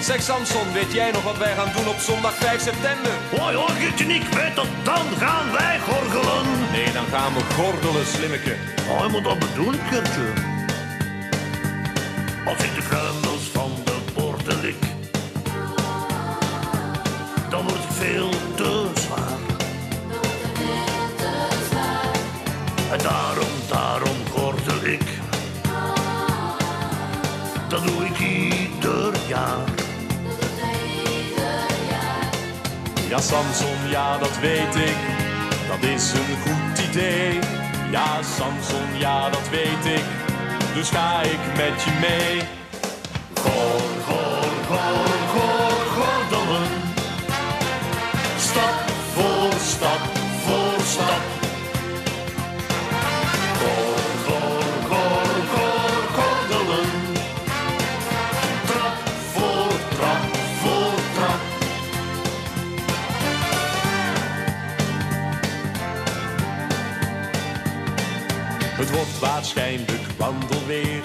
Zeg Samson, weet jij nog wat wij gaan doen op zondag 5 september? Hoi, hoor, je niet weet dat dan gaan wij gorgelen. Nee, dan gaan we gordelen, slimmeke. Oh, moet dat bedoelen, Kurtje. Als ik de kruimels van de borden lik, dan wordt het veel te zwaar. En daarom, daarom gordel ik. Dat doe ik ieder jaar. Ja, Samson, ja, dat weet ik. Dat is een goed idee. Ja, Samson, ja, dat weet ik. Dus ga ik met je mee. Het wordt waarschijnlijk wandelweer.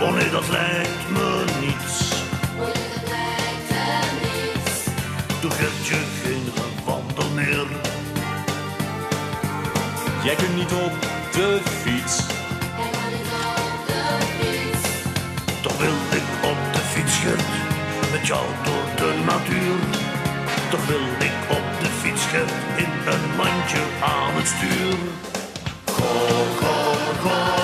Oh nee, dat lijkt me niets. Doe Gertje geen gewandel meer. Jij kunt niet op de fiets. Toch wil ik op de fiets, Gert, met jou door de natuur. Toch wil ik op de fiets, Gert, in a bunch your almonds too. Call, call, call.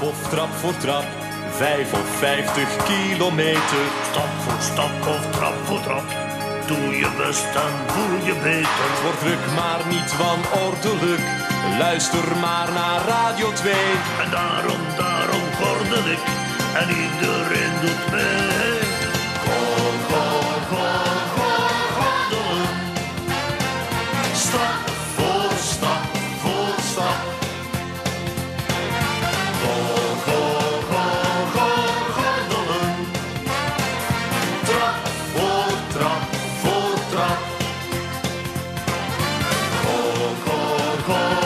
Of trap voor trap. Vijf of vijftig kilometer. Stap voor stap of trap voor trap. Doe je best en voel je beter. Word druk, maar niet wanordelijk. Luister maar naar Radio 2. En daarom, daarom gordel ik. En iedereen doet mee. Oh.